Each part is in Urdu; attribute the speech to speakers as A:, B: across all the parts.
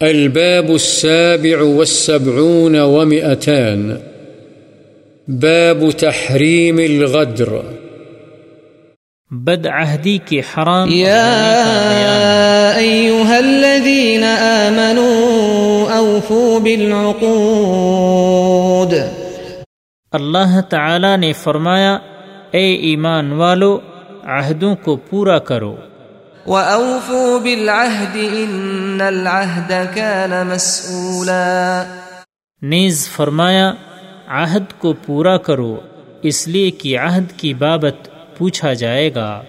A: الباب السابع والسبعون ومئتان. باب تحريم الغدر.
B: بد عہدی کے حرام.
C: يا أيها الذين آمنوا أوفوا بالعقود.
B: اللہ تعالی نے فرمایا اے ایمان والو عہدوں کو پورا کرو۔
C: وأوفوا بالعهد إن العهد كان مسؤولا
B: نیز فرمایا عہد کو پورا کرو اس لیے کہ عہد کی بابت پوچھا جائے گا۔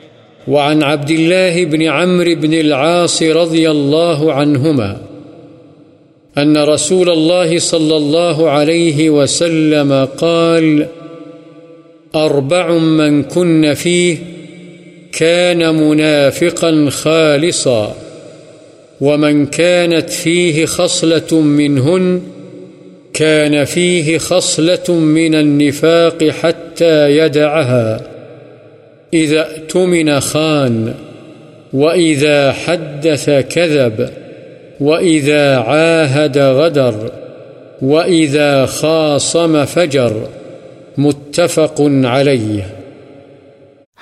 A: وعن عبد الله بن عمرو بن العاص رضي الله عنهما أن رسول الله صلى الله عليه وسلم قال أربع من كن فيه كان منافقا خالصا، ومن كانت فيه خصلة منهن، كان فيه خصلة من النفاق حتى يدعها. إذا اؤتمن خان، وإذا حدث كذب، وإذا عاهد غدر، وإذا خاصم فجر، متفق عليه.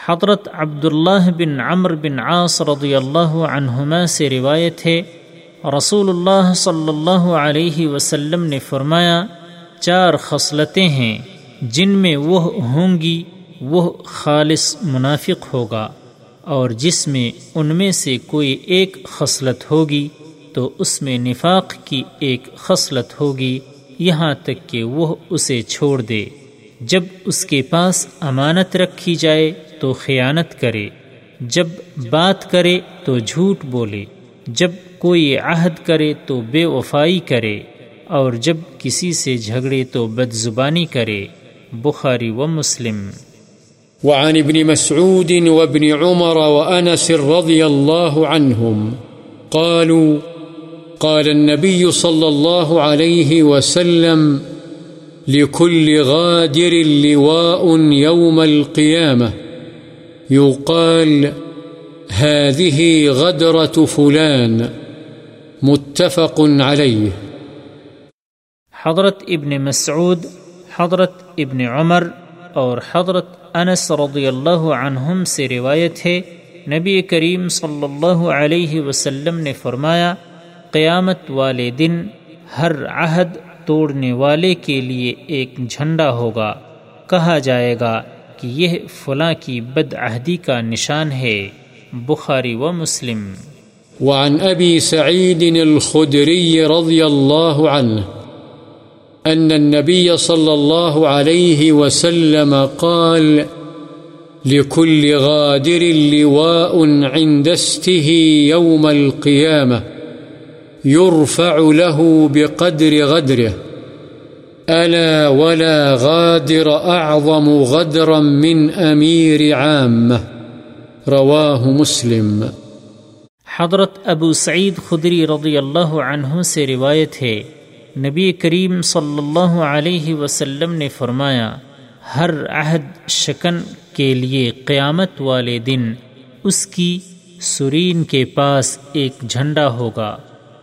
B: حضرت عبداللہ بن عمر بن عاص رضی اللہ عنہما سے روایت ہے رسول اللہ صلی اللہ علیہ وسلم نے فرمایا، چار خصلتیں ہیں، جن میں وہ ہوں گی، وہ خالص منافق ہوگا، اور جس میں ان میں سے کوئی ایک خصلت ہوگی، تو اس میں نفاق کی ایک خصلت ہوگی، یہاں تک کہ وہ اسے چھوڑ دے۔ جب اس کے پاس امانت رکھی جائے تو خیانت کرے، جب بات کرے تو جھوٹ بولے، جب کوئی عہد کرے تو بے وفائی کرے، اور جب کسی سے جھگڑے تو بد زبانی کرے۔ بخاری و مسلم۔
A: وعن ابن مسعود وابن عمر وأنس رضي الله عنهم قالوا، قال النبي صلى الله عليه وسلم لكل غادر لواء يوم القيامة. يقال هذه غدرة فلان. متفق عليه.
B: حضرت ابن مسعود، حضرت ابن عمر اور حضرت انس رضی اللہ عنہم سے روایت ہے، نبی کریم صلی اللہ علیہ وسلم نے فرمایا، قیامت والے دن ہر عہد توڑنے والے کے لیے ایک جھنڈا ہوگا۔ کہا جائے گا کہ یہ فلاں کی بد عہدی کا نشان ہے۔ بخاری و مسلم۔
A: وعن أبي سعيد الخدري رضي الله عنه أن النبي صلى الله عليه وسلم قال لكل غادر لواء عند استه يوم القيامة يرفع له بقدر غدره. ألا ولا غادر أعظم غدرا من أمير عامة. رواه مسلم.
B: حضرت ابو سعید خدری رضی اللہ عنہ سے روایت ہے، نبی کریم صلی اللہ علیہ وسلم نے فرمایا، ہر عہد شکن کے لیے قیامت والے دن اس کی سرین کے پاس ایک جھنڈا ہوگا۔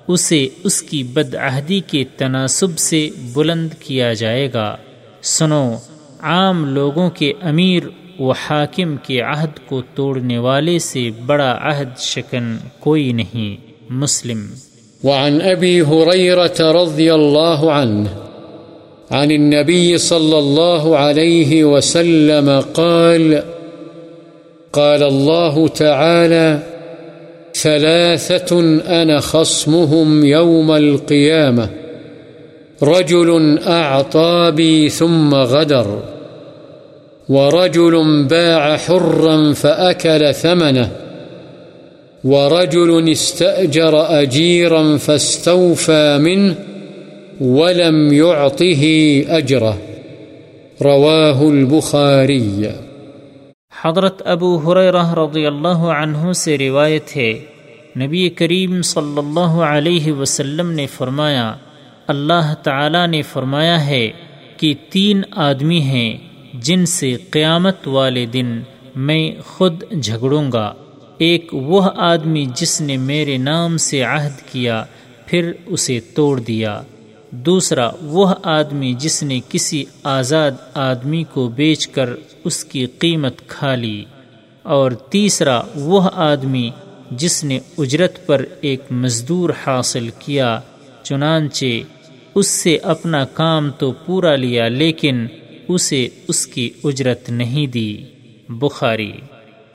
B: اسے اس کی بد عہدی کے تناسب سے بلند کیا جائے گا۔ سنو، عام لوگوں کے امیر و حاکم کے عہد کو توڑنے والے سے بڑا عہد شکن کوئی نہیں۔ مسلم۔
A: وعن أبي هريرة رضي الله عنه عن النبي صلى الله عليه وسلم قال قال الله تعالى ثلاثة أنا خصمهم يوم القيامة. رجل أعطى بي ثم غدر. ورجل باع حرا فأكل ثمنه. ورجل استأجر أجيرا فاستوفى منه ولم يعطه أجره. رواه البخاري.
B: حضرت ابو حریرہ رضی اللہ عنہ سے روایت ہے۔ نبی کریم صلی اللہ علیہ وسلم نے فرمایا، اللہ تعالی نے فرمایا ہے کہ تین آدمی ہیں جن سے قیامت والے دن میں خود جھگڑوں گا۔ ایک وہ آدمی جس نے میرے نام سے عہد کیا، پھر اسے توڑ دیا۔ دوسرا، وہ آدمی جس نے کسی آزاد آدمی کو بیچ کر اس کی قیمت کھا لی۔ اور تیسرا، وہ آدمی جس نے اجرت پر ایک مزدور حاصل کیا، چنانچہ اس سے اپنا کام تو پورا لیا لیکن اسے اس کی اجرت نہیں دی۔ بخاری۔